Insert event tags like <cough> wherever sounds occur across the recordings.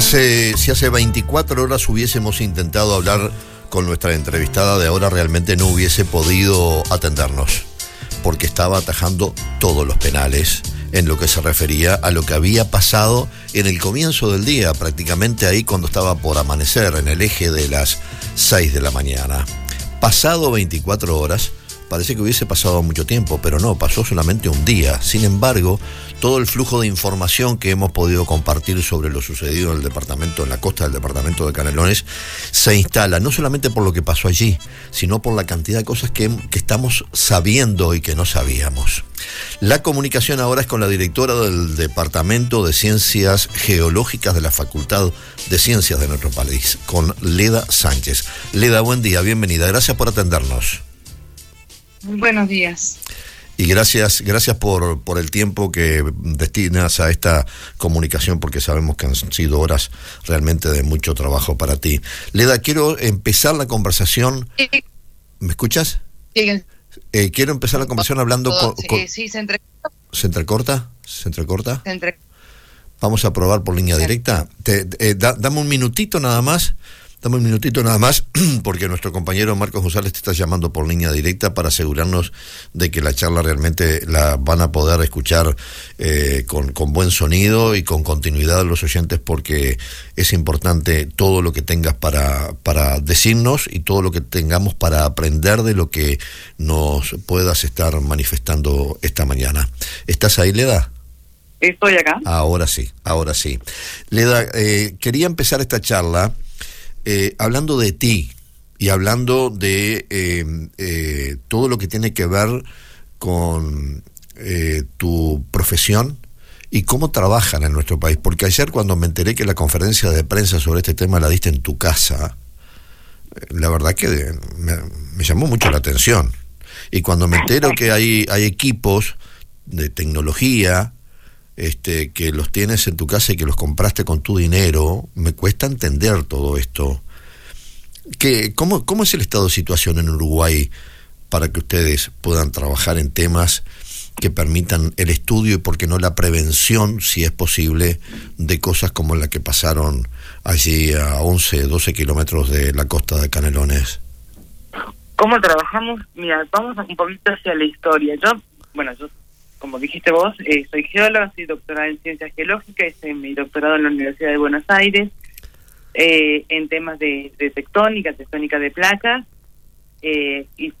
Si hace 24 horas hubiésemos intentado hablar con nuestra entrevistada de ahora, realmente no hubiese podido atendernos, porque estaba atajando todos los penales en lo que se refería a lo que había pasado en el comienzo del día, prácticamente ahí cuando estaba por amanecer, en el eje de las 6 de la mañana. Pasado 24 horas, parece que hubiese pasado mucho tiempo, pero no, pasó solamente un día. Sin embargo, todo el flujo de información que hemos podido compartir sobre lo sucedido en el departamento, en la costa del departamento de Canelones, se instala no solamente por lo que pasó allí, sino por la cantidad de cosas que, que estamos sabiendo y que no sabíamos. La comunicación ahora es con la directora del Departamento de Ciencias Geológicas de la Facultad de Ciencias de nuestro país, con Leda Sánchez. Leda, buen día, bienvenida. Gracias por atendernos. Buenos días. Y gracias, gracias por, por el tiempo que destinas a esta comunicación, porque sabemos que han sido horas realmente de mucho trabajo para ti. Leda, quiero empezar la conversación. ¿Me escuchas? Sí. Eh, quiero empezar la conversación hablando con, Sí, se entrecorta. ¿Se entrecorta? ¿Se entrecorta? Se entre... Vamos a probar por línea directa. Te, eh, da, dame un minutito nada más Dame un minutito nada más, <clears throat> porque nuestro compañero Marcos González te está llamando por línea directa para asegurarnos de que la charla realmente la van a poder escuchar eh, con, con, buen sonido y con continuidad los oyentes, porque es importante todo lo que tengas para, para decirnos y todo lo que tengamos para aprender de lo que nos puedas estar manifestando esta mañana. ¿Estás ahí, Leda? Estoy acá. Ahora sí, ahora sí. Leda, eh, quería empezar esta charla eh, hablando de ti y hablando de eh, eh, todo lo que tiene que ver con tu profesión y cómo trabajan en nuestro país. Porque ayer cuando me enteré que la conferencia de prensa sobre este tema la diste en tu casa, la verdad que me, me llamó mucho la atención. Y cuando me entero que hay, hay equipos de tecnología, este, que los tienes en tu casa y que los compraste con tu dinero, me cuesta entender todo esto. ¿Qué, cómo, ¿Cómo es el estado de situación en Uruguay para que ustedes puedan trabajar en temas que permitan el estudio y, por qué no, la prevención, si es posible, de cosas como la que pasaron allí a 11, 12 kilómetros de la costa de Canelones? ¿Cómo trabajamos? Mira, vamos un poquito hacia la historia. Yo, bueno, yo como dijiste vos, eh, soy geóloga, soy doctorada en ciencias geológicas, hice mi doctorado en la Universidad de Buenos Aires eh, en temas de, tectónica, tectónica de placas eh, y,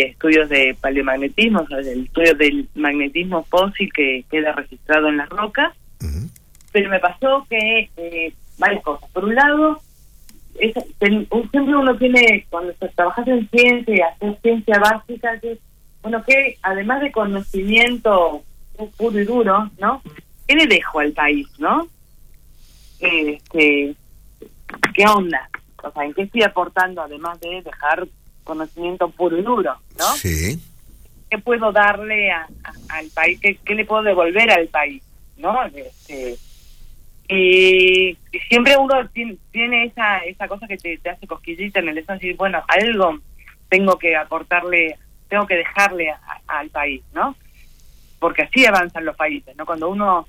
estudios de paleomagnetismo, o sea, el estudio del magnetismo fósil que queda registrado en las rocas. Pero me pasó que varias cosas. Por un lado, es, siempre uno tiene, cuando trabajas en ciencia y haces ciencia básica, que bueno, que además de conocimiento puro y duro, ¿no? ¿Qué le dejo al país, no? Este, ¿Qué onda? O sea, ¿en qué estoy aportando además de dejar conocimiento puro y duro, no? Sí. ¿Qué puedo darle al país? ¿Qué, le puedo devolver al país, no? Este, y, siempre uno tiene, esa esa cosa que te, hace cosquillita en el de decir, bueno, algo tengo que aportarle tengo que dejarle al país, ¿no? Porque así avanzan los países, ¿no? Cuando uno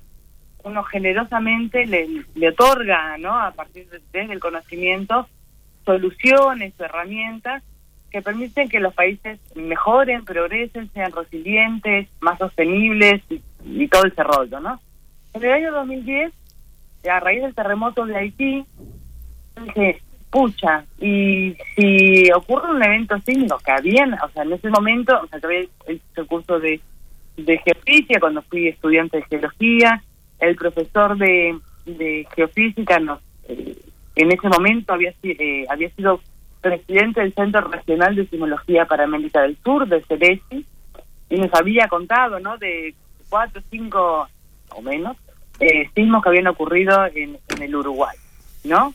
uno generosamente le, le otorga, ¿no? A partir de, del conocimiento soluciones o herramientas que permiten que los países mejoren, progresen, sean resilientes, más sostenibles y, todo ese rollo, ¿no? En el año 2010, a raíz del terremoto de Haití, pucha, y si ocurre un evento sísmico, que había, o sea, en ese momento, o sea, todavía hecho el curso de, de geofísica cuando fui estudiante de geología, el profesor de, de geofísica nos, eh, en ese momento había, eh, había sido presidente del Centro Regional de Sismología para América del Sur, de CERESI, y nos había contado, ¿no?, de cuatro, cinco o menos eh, sismos que habían ocurrido en, en el Uruguay, ¿no?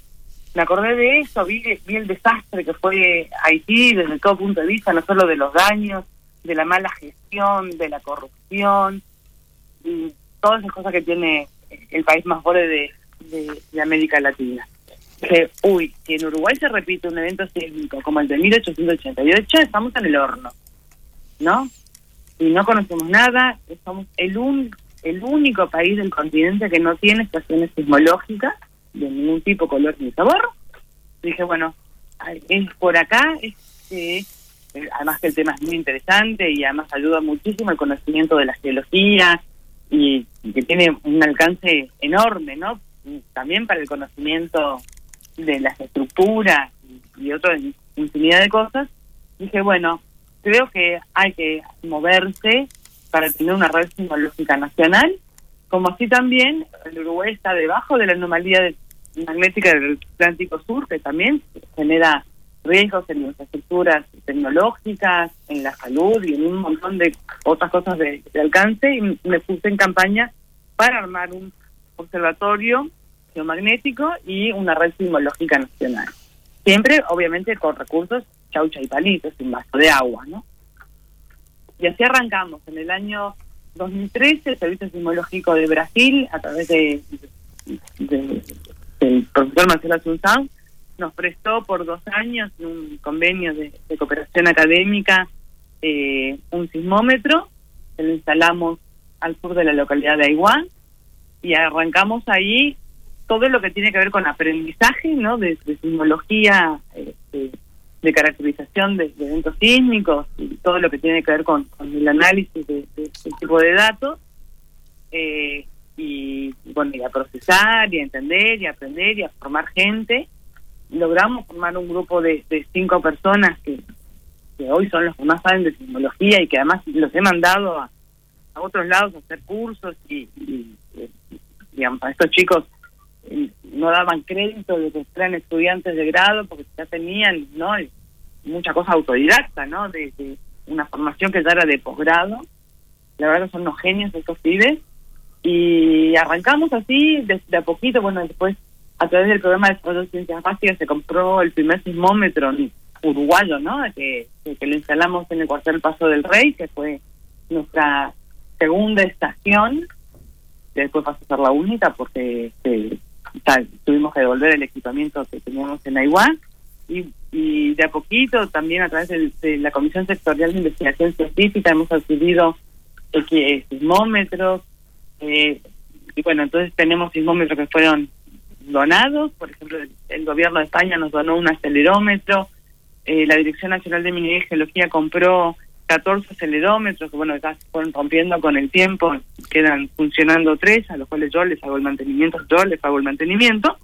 Me acordé de eso, vi, vi el desastre que fue Haití desde todo punto de vista, no solo de los daños, de la mala gestión, de la corrupción, y todas esas cosas que tiene el país más pobre de, América Latina. Que, uy, si en Uruguay se repite un evento sísmico como el de 1888, estamos en el horno, ¿no? Y no conocemos nada, somos el, un, el único país del continente que no tiene estaciones sismológicas de ningún tipo, color ni sabor. Dije, bueno, es por acá, es, además que el tema es muy interesante y además ayuda muchísimo el conocimiento de la geología y, que tiene un alcance enorme, ¿no? También para el conocimiento de las estructuras y, y infinidad de cosas. Dije, bueno, creo que hay que moverse para tener una red sismológica nacional, como así también el Uruguay está debajo de la anomalía magnética del Atlántico Sur, que también genera riesgos en infraestructuras tecnológicas, en la salud y en un montón de otras cosas de, alcance, y me puse en campaña para armar un observatorio geomagnético y una red sismológica nacional. Siempre, obviamente, con recursos chaucha y palitos, sin vaso de agua, ¿no? Y así arrancamos. En el año 2013, el Servicio Sismológico de Brasil, a través de, del profesor Marcelo Asunción, nos prestó por dos años un convenio de, cooperación académica eh, un sismómetro, que lo instalamos al sur de la localidad de Aiguán y arrancamos ahí todo lo que tiene que ver con aprendizaje, ¿no? De, sismología, este, de caracterización de, eventos sísmicos y todo lo que tiene que ver con, el análisis de, este tipo de datos. Eh, y bueno, y a procesar y a entender y a aprender y a formar gente. Logramos formar un grupo de, cinco personas que, que hoy son los que más saben de sismología y que además los he mandado a, a otros lados a hacer cursos y, digamos, a estos chicos eh, no daban crédito de que eran estudiantes de grado porque ya tenían no mucha cosa autodidacta no de, una formación que ya era de posgrado. La verdad son unos genios estos pibes y arrancamos así de, a poquito bueno después a través del programa de desarrollo de ciencias básicas se compró el primer sismómetro uruguayo no que, que lo instalamos en el cuartel Paso del Rey que fue nuestra segunda estación. Después pasó a ser la única porque se tuvimos que devolver el equipamiento que teníamos en Taiwán y, de a poquito también a través de, la Comisión Sectorial de Investigación Científica hemos adquirido sismómetros eh, y bueno, entonces tenemos sismómetros que fueron donados, por ejemplo, el, gobierno de España nos donó un acelerómetro, eh, la Dirección Nacional de Minería y Geología compró 14 acelerómetros que bueno, ya se fueron rompiendo con el tiempo, quedan funcionando tres, a los cuales yo les hago el mantenimiento, yo les hago el mantenimiento.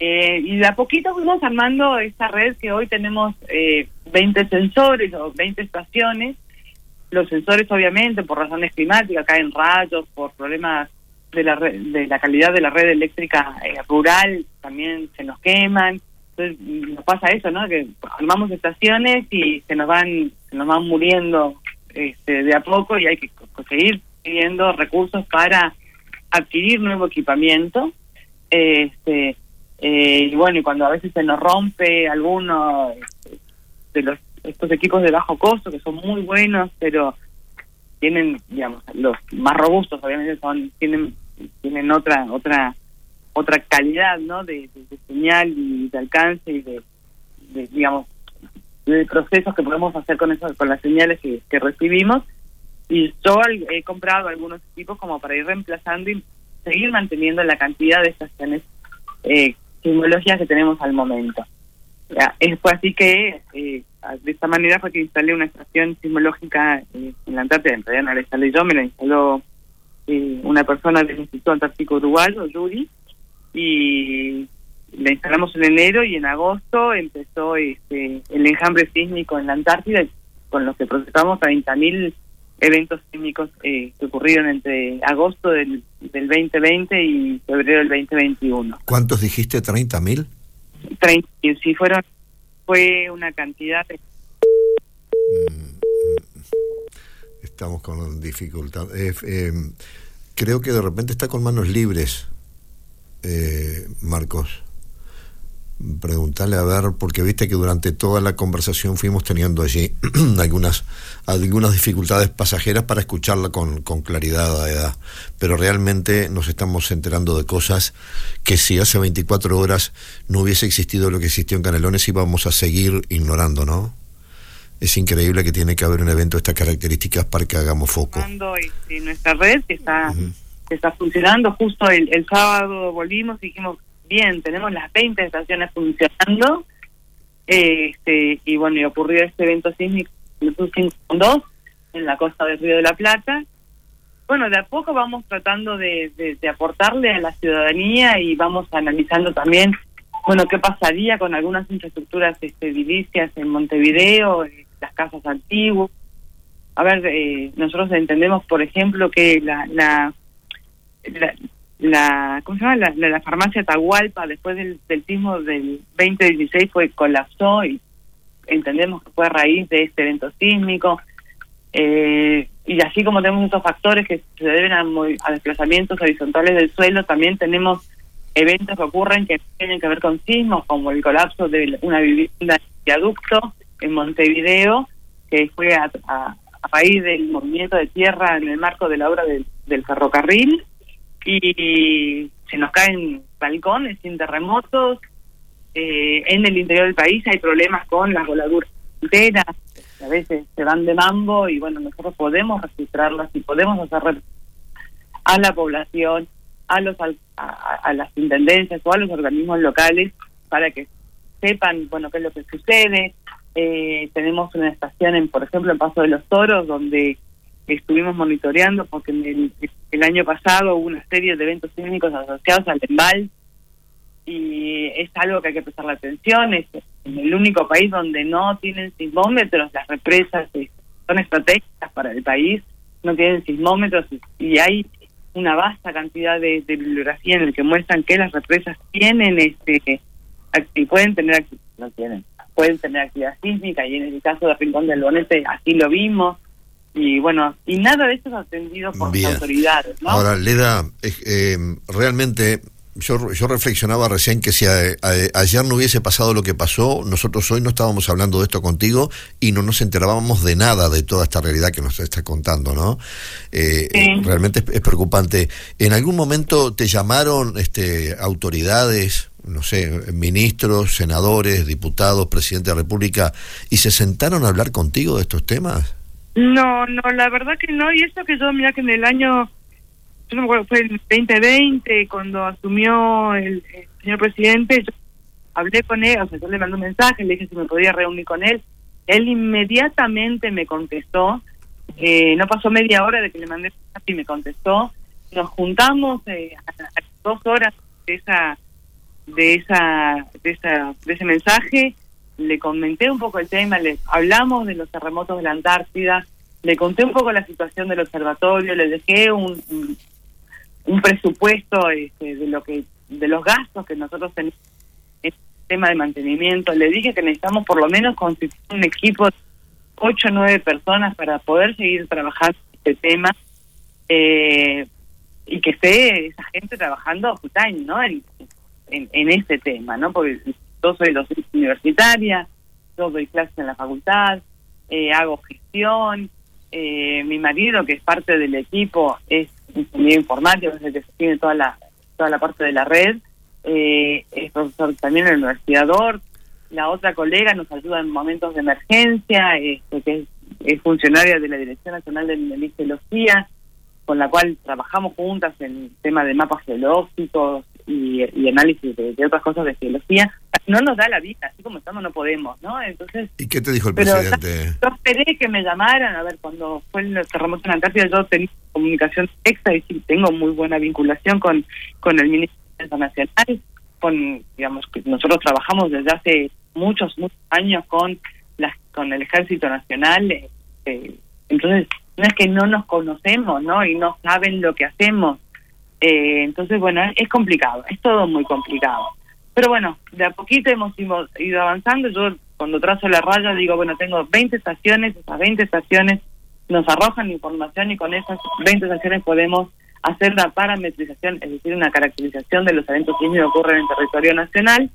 Eh, y de a poquito fuimos armando esta red que hoy tenemos eh, 20 sensores o 20 estaciones. Los sensores obviamente por razones climáticas caen rayos, por problemas de la, de la calidad de la red eléctrica eh, rural también se nos queman. Entonces nos pasa eso, ¿no? Que armamos estaciones y se nos van se nos van muriendo este, de a poco y hay que seguir pidiendo recursos para adquirir nuevo equipamiento. Este, eh, y bueno, y cuando a veces se nos rompe alguno este, de los estos equipos de bajo costo que son muy buenos, pero tienen, digamos, los más robustos obviamente son tienen tienen otra otra otra calidad no de, señal y de alcance y de, digamos de procesos que podemos hacer con eso con las señales que, recibimos. Y yo he comprado algunos equipos como para ir reemplazando y seguir manteniendo la cantidad de estaciones eh, sismológicas que tenemos al momento fue así que eh, de esta manera fue que instalé una estación sismológica eh, en la Antártida en realidad no la instalé yo me la instaló eh, una persona del Instituto Antártico Uruguayo Yuri y la instalamos en enero y en agosto empezó este, el enjambre sísmico en la Antártida, con lo que procesamos 30.000 eventos sísmicos eh, que ocurrieron entre agosto del, del 2020 y febrero del 2021. ¿Cuántos dijiste? ¿30.000? 30, sí, fueron, fue una cantidad de... Mm, mm. Estamos con dificultad. Eh, creo que de repente está con manos libres eh, Marcos. Preguntarle a ver, porque viste que durante toda la conversación fuimos teniendo allí <clears throat> algunas, algunas dificultades pasajeras para escucharla con, con claridad, edad. pero realmente nos estamos enterando de cosas que si hace 24 horas no hubiese existido lo que existió en Canelones íbamos a seguir ignorando, ¿no? Es increíble que tiene que haber un evento de estas características para que hagamos foco. Y, nuestra red está está funcionando. Justo el, sábado volvimos y dijimos, bien, tenemos las 20 estaciones funcionando, este, y bueno, y ocurrió este evento sísmico en el 2 en la costa del Río de la Plata. Bueno, de a poco vamos tratando de, de, aportarle a la ciudadanía y vamos analizando también, bueno, qué pasaría con algunas infraestructuras este, edilicias en Montevideo, eh, las casas antiguas. A ver, eh, nosotros entendemos, por ejemplo, que la, la, la, ¿cómo se llama? La, la, farmacia Tahualpa después del, del sismo del 2016 fue colapsó y entendemos que fue a raíz de este evento sísmico. Eh, y así como tenemos estos factores que se deben a, a, desplazamientos horizontales del suelo, también tenemos eventos que ocurren que tienen que ver con sismos, como el colapso de una vivienda en viaducto en Montevideo, que fue a, a, raíz del movimiento de tierra en el marco de la obra del ferrocarril, y se nos caen balcones sin terremotos. Eh, en el interior del país hay problemas con las voladuras enteras, a veces se van de mambo y bueno, nosotros podemos registrarlas y podemos hacer a la población, a los a, las intendencias o a los organismos locales para que sepan bueno qué es lo que sucede. Eh, tenemos una estación en, por ejemplo, en Paso de los Toros donde estuvimos monitoreando porque el, el, año pasado hubo una serie de eventos sísmicos asociados al EMBAL y es algo que hay que prestar la atención. Es el único país donde no tienen sismómetros, las represas son estratégicas para el país, no tienen sismómetros y, hay una vasta cantidad de, bibliografía en el que muestran que las represas tienen este y pueden tener no tienen pueden tener actividad sísmica y en el caso de Rincón del Bonete así lo vimos y bueno, y nada de eso es atendido por las autoridades. ¿no? Ahora, Leda, eh, realmente yo, yo reflexionaba recién que si ayer no hubiese pasado lo que pasó, nosotros hoy no estábamos hablando de esto contigo y no nos enterábamos de nada de toda esta realidad que nos está contando, ¿no? Eh, realmente es, preocupante. ¿En algún momento te llamaron este, autoridades, no sé, ministros, senadores, diputados, presidente de la República y se sentaron a hablar contigo de estos temas? No, no, la verdad que no. Y eso que yo, mira que en el año, yo no me acuerdo, fue el 2020, cuando asumió el, señor presidente, yo hablé con él, o sea, yo le mandé un mensaje, le dije si me podía reunir con él. Él inmediatamente me contestó. Eh, no pasó media hora de que le mandé y me contestó. Nos juntamos eh, a, dos horas de esa de esa de esa de ese mensaje le comenté un poco el tema, le hablamos de los terremotos de la Antártida, le conté un poco la situación del observatorio, le dejé un, un, presupuesto este, de lo que de los gastos que nosotros tenemos en el tema de mantenimiento, le dije que necesitamos por lo menos constituir un equipo de 8 o 9 personas para poder seguir trabajando este tema eh, y que esté esa gente trabajando time, ¿no? En, en, en este tema, ¿no? Porque yo soy docente universitaria, yo doy clases en la facultad, eh, hago gestión, eh, mi marido, que es parte del equipo, es ingeniero informático, es el que tiene toda la, toda la parte de la red, eh, es profesor también en la Universidad DOR, la otra colega nos ayuda en momentos de emergencia, este, que es, funcionaria de la Dirección Nacional de Mineralogía, con la cual trabajamos juntas en el tema de mapas geológicos y, análisis de, otras cosas de geología, no nos da la vida, así como estamos no podemos, ¿no? Entonces... ¿Y qué te dijo el presidente? Yo esperé que me llamaran, a ver, cuando fue el terremoto en Antártida yo tenía comunicación extra y sí, tengo muy buena vinculación con, con el Ministerio Internacional, con, digamos, que nosotros trabajamos desde hace muchos, muchos años con, las, con el Ejército Nacional, eh, entonces no es que no nos conocemos, ¿no? Y no saben lo que hacemos. Eh, entonces, bueno, es complicado, es todo muy complicado. Pero bueno, de a poquito hemos ido avanzando. Yo cuando trazo la raya digo, bueno, tengo 20 estaciones, esas 20 estaciones nos arrojan información y con esas 20 estaciones podemos hacer la parametrización, es decir, una caracterización de los eventos que ocurren en territorio nacional,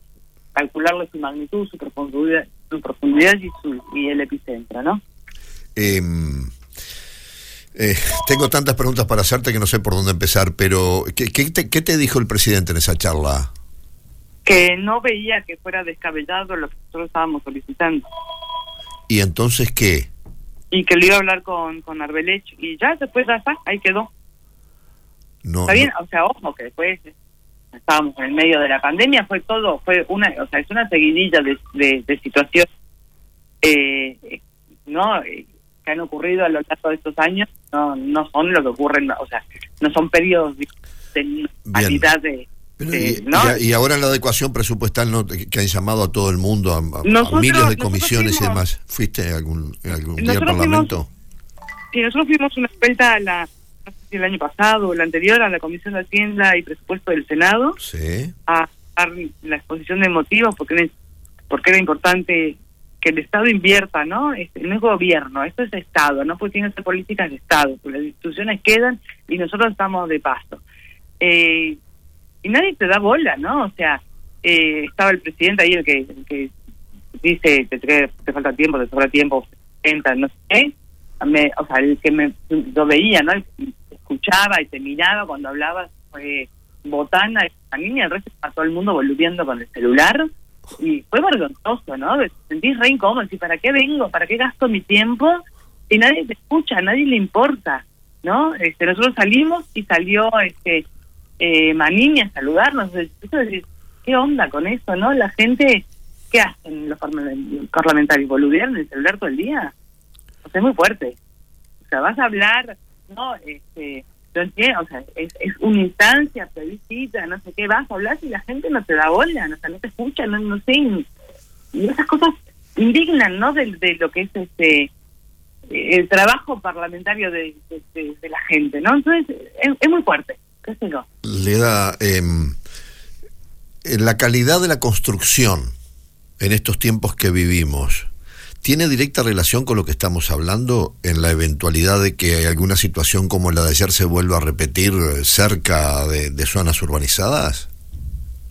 calcularle su magnitud, su profundidad, su profundidad y, su, y el epicentro, ¿no? Eh, eh, <laughs> tengo tantas preguntas para hacerte que no sé por dónde empezar, pero ¿qué, qué, te, ¿qué te dijo el presidente en esa charla? que no veía que fuera descabellado lo que nosotros estábamos solicitando. ¿Y entonces qué? Y que le iba a hablar con, con Arbelech y ya después ya está, ahí quedó. No, está bien, o sea, ojo, que después estábamos en el medio de la pandemia, fue todo, fue una, o sea, es una seguidilla de, de, de situaciones, eh, ¿no? Que han ocurrido a lo largo de estos años, no, no son lo que ocurren, o sea, no son periodos de normalidad de... y, ¿no? y, ahora la adecuación presupuestal ¿no? que han llamado a todo el mundo, a, miles de comisiones y demás. ¿Fuiste algún, algún día al Parlamento? sí, nosotros fuimos una vuelta a la el año pasado o el anterior a la Comisión de Hacienda y Presupuesto del Senado a dar la exposición de motivos porque, porque era importante que el Estado invierta, ¿no? Este, no es gobierno, esto es Estado, ¿no? Que ser políticas de Estado, las instituciones quedan y nosotros estamos de paso. Eh, y nadie te da bola, ¿no? O sea, eh, estaba el presidente ahí el que, dice te, falta tiempo, te sobra tiempo, no sé, me, o sea, el que me lo veía, ¿no? escuchaba y te miraba cuando hablabas fue Botana y niña, el resto está todo el mundo volviendo con el celular y fue vergonzoso, ¿no? Te sentís re incómodo, y ¿para qué vengo? ¿Para qué gasto mi tiempo? Y nadie te escucha, nadie le importa, ¿no? Este, nosotros salimos y salió este eh, Manini a saludarnos. ¿Qué onda con eso, no? La gente, ¿qué hacen los parlamentarios? ¿Boludear en el celular todo el día? O es muy fuerte. O sea, vas a hablar no, este, o sea, es, es una instancia, te visita, no sé qué, vas a hablar y la gente no te da bola, o sea, no te escucha, no, no sé, y esas cosas indignan, ¿no? De, lo que es este el trabajo parlamentario de, de, la gente, ¿no? Entonces, es, muy fuerte, qué sé yo. Le da eh, la calidad de la construcción en estos tiempos que vivimos tiene directa relación con lo que estamos hablando en la eventualidad de que alguna situación como la de ayer se vuelva a repetir cerca de, zonas urbanizadas?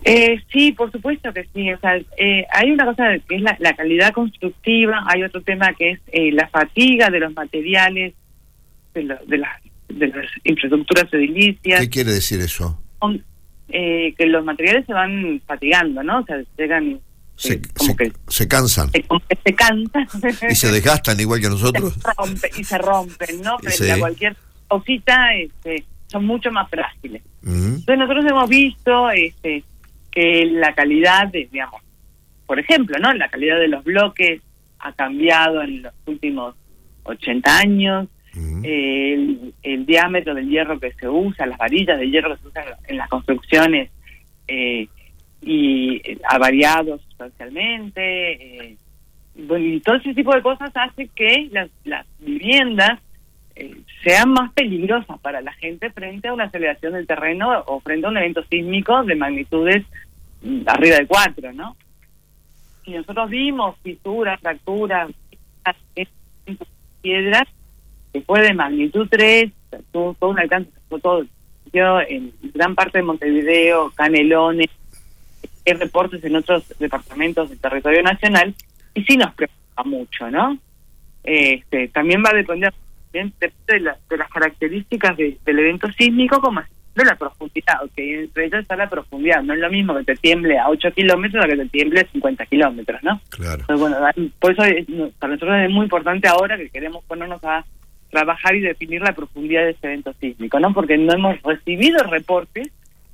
Eh, sí, por supuesto que sí. O sea, eh, hay una cosa que es la, calidad constructiva, hay otro tema que es eh, la fatiga de los materiales, de, de, las, de las infraestructuras edilicias. ¿Qué quiere decir eso? Eh, que los materiales se van fatigando, ¿no? O sea, llegan se, se, cansan. Se, cansan. Y se desgastan igual que nosotros. y se rompen, ¿no? Frente a cualquier cosita este, son mucho más frágiles. Entonces nosotros hemos visto este, que la calidad, de, digamos, por ejemplo, ¿no? La calidad de los bloques ha cambiado en los últimos 80 años. el, el, diámetro del hierro que se usa, las varillas de hierro que se usan en las construcciones eh, y ha variado sustancialmente. Eh, y todo ese tipo de cosas hace que las, las viviendas eh, sean más peligrosas para la gente frente a una aceleración del terreno o frente a un evento sísmico de magnitudes mm, arriba de cuatro, ¿no? Y nosotros vimos fisuras, fracturas, piedras que fue de magnitud 3, tuvo todo un alcance, todo, yo en gran parte de Montevideo, Canelones, hay reportes en otros departamentos del territorio nacional y sí nos preocupa mucho, ¿no? Este, también va a depender de, de, las características del evento sísmico como de la profundidad, que entre ellas está la profundidad, no es lo mismo que te tiemble a 8 kilómetros a que te tiemble a 50 kilómetros, ¿no? Claro. bueno, por eso para nosotros es muy importante ahora que queremos ponernos a trabajar y definir la profundidad de ese evento sísmico, ¿no? Porque no hemos recibido reportes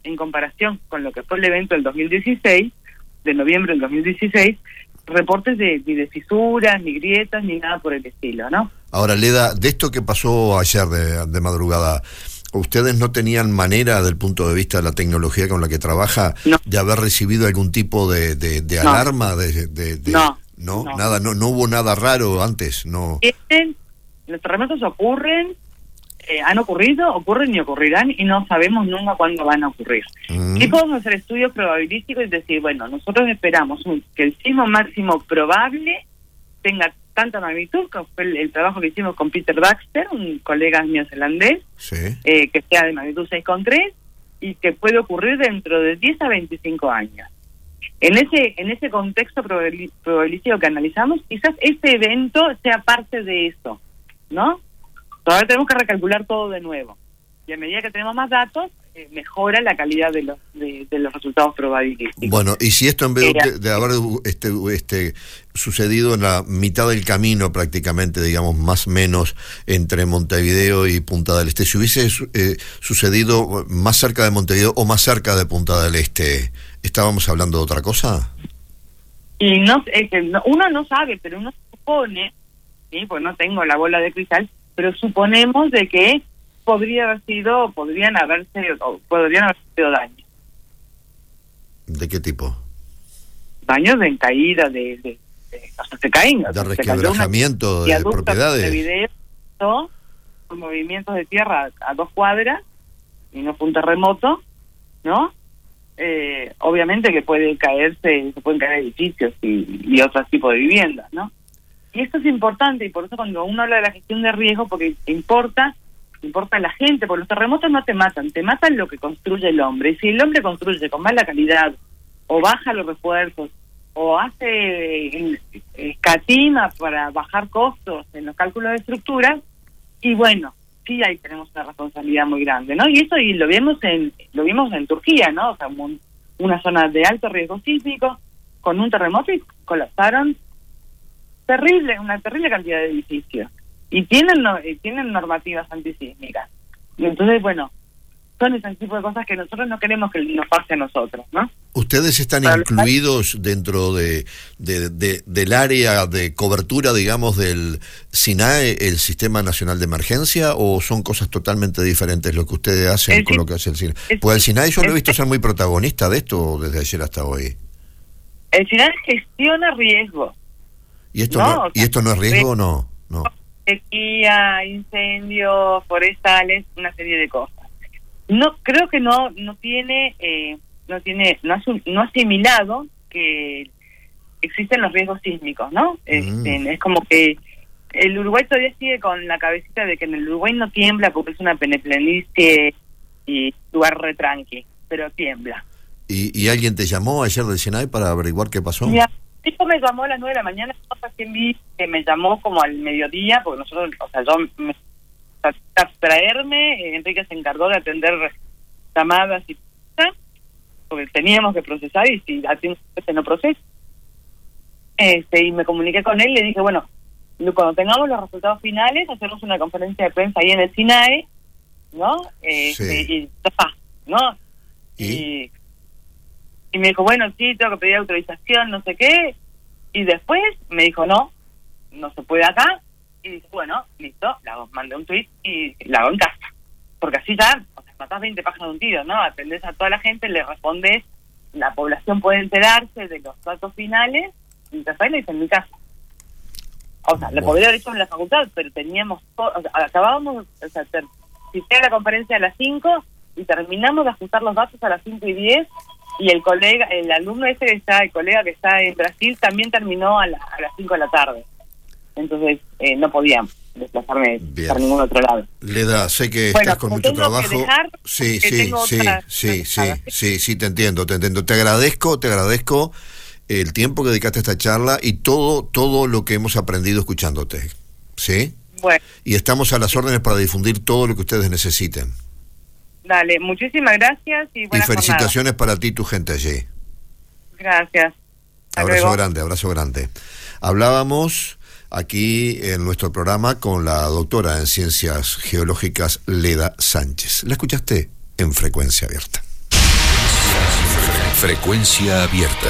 en comparación con lo que fue el evento del 2016, de noviembre del 2016, reportes de, ni de fisuras, ni grietas, ni nada por el estilo, ¿no? Ahora, Leda, de esto que pasó ayer de, madrugada, ¿ustedes no tenían manera, del punto de vista de la tecnología con la que trabaja, de haber recibido algún tipo de, de, alarma? De, no, no, nada, no, no hubo nada raro antes, no. los terremotos ocurren eh, han ocurrido, ocurren y ocurrirán y no sabemos nunca cuándo van a ocurrir. Mm. Podemos hacer estudios probabilísticos y decir, bueno, nosotros esperamos que el sismo máximo probable tenga tanta magnitud, como fue el, trabajo que hicimos con Peter Baxter, un colega neozelandés, eh, que sea de magnitud 6,3 y que puede ocurrir dentro de 10 a 25 años. En ese en ese contexto probabilístico que analizamos, quizás ese evento sea parte de eso, ¿no? Todavía tenemos que recalcular todo de nuevo. Y a medida que tenemos más datos, eh, mejora la calidad de los de, los resultados probabilísticos. Bueno, y si esto en vez de, haber este, este, sucedido en la mitad del camino prácticamente, digamos, más o menos entre Montevideo y Punta del Este, si hubiese eh, sucedido más cerca de Montevideo o más cerca de Punta del Este, ¿estábamos hablando de otra cosa? Y no, es que uno no sabe, pero uno supone, ¿sí? pues no tengo la bola de cristal, pero suponemos de que podría haber sido, podrían haberse, o podrían haber sido daños. ¿De qué tipo? Daños de caída, de, de, o sea, se caen. De resquebrajamiento de propiedades. De con movimientos de tierra a dos cuadras, y no fue un terremoto, ¿no? Eh, obviamente que puede caerse, se pueden caer edificios y, y otros tipos de viviendas, ¿no? Y esto es importante, y por eso cuando uno habla de la gestión de riesgo, porque importa importa la gente, porque los terremotos no te matan, te matan lo que construye el hombre. Y si el hombre construye con mala calidad, o baja los refuerzos, o hace escatima para bajar costos en los cálculos de estructuras, y bueno, sí ahí tenemos una responsabilidad muy grande, ¿no? Y eso y lo vimos en lo vimos en Turquía, ¿no? O sea, una zona de alto riesgo sísmico con un terremoto y colapsaron terrible, una terrible cantidad de edificios y tienen no, tienen normativas antisísmicas. Y entonces, bueno, son ese tipo de cosas que nosotros no queremos que nos pase a nosotros, ¿no? ¿Ustedes están incluidos dentro de, de, del área de cobertura, digamos, del SINAE, el Sistema Nacional de Emergencia, o son cosas totalmente diferentes lo que ustedes hacen con lo que hace el SINAE? Pues el SINAE yo lo he visto ser muy protagonista de esto desde ayer hasta hoy. El SINAE gestiona riesgos. ¿Y esto no, ¿y esto no es riesgo o no? No sequía, incendios forestales, una serie de cosas. No creo que no no tiene eh, no tiene no ha, no asimilado que existen los riesgos sísmicos, ¿no? Mm. Este, es como que el Uruguay todavía sigue con la cabecita de que en el Uruguay no tiembla porque es una peneplenicie y lugar retranqui, pero tiembla. ¿Y, ¿Y alguien te llamó ayer del Sinai para averiguar qué pasó? Tipo me llamó a las nueve de la mañana, quién vi, que me llamó como al mediodía, porque nosotros, o sea, yo me abstraerme, Enrique se encargó de atender llamadas y porque teníamos que procesar y si este no procesa. Este, y me comuniqué con él y le dije, bueno, cuando tengamos los resultados finales, hacemos una conferencia de prensa ahí en el SINAE, ¿no? Este, y ¿no? ¿Y? Y me dijo, bueno, sí, tengo que pedir autorización, no sé qué. Y después me dijo, no, no se puede acá. Y dije, bueno, listo, la mandé un tweet y la hago en casa. Porque así ya, o sea, matás 20 páginas de un tiro, ¿no? Atendés a toda la gente, le respondes, la población puede enterarse de los datos finales, y después le en mi casa. O sea, le podría haber hecho en la facultad, pero teníamos, o sea, acabábamos, o sea, cité la conferencia a las 5 y terminamos de ajustar los datos a las 5 y 10 y el colega, el alumno ese que está, el colega que está en Brasil, también terminó a, las 5 de la tarde. Entonces eh, no podía desplazarme a ningún otro lado. Leda, sé que estás con mucho trabajo. sí, sí, sí, sí, sí, sí, sí, te entiendo, te entiendo. Te agradezco, te agradezco el tiempo que dedicaste a esta charla y todo, todo lo que hemos aprendido escuchándote. ¿Sí? Bueno. Y estamos a las órdenes para difundir todo lo que ustedes necesiten. Dale, muchísimas gracias y buenas Y felicitaciones para ti y tu gente allí. Gracias. abrazo grande, abrazo grande. Hablábamos aquí en nuestro programa con la doctora en Ciencias Geológicas Leda Sánchez. ¿La escuchaste? En frecuencia abierta. Frecuencia abierta.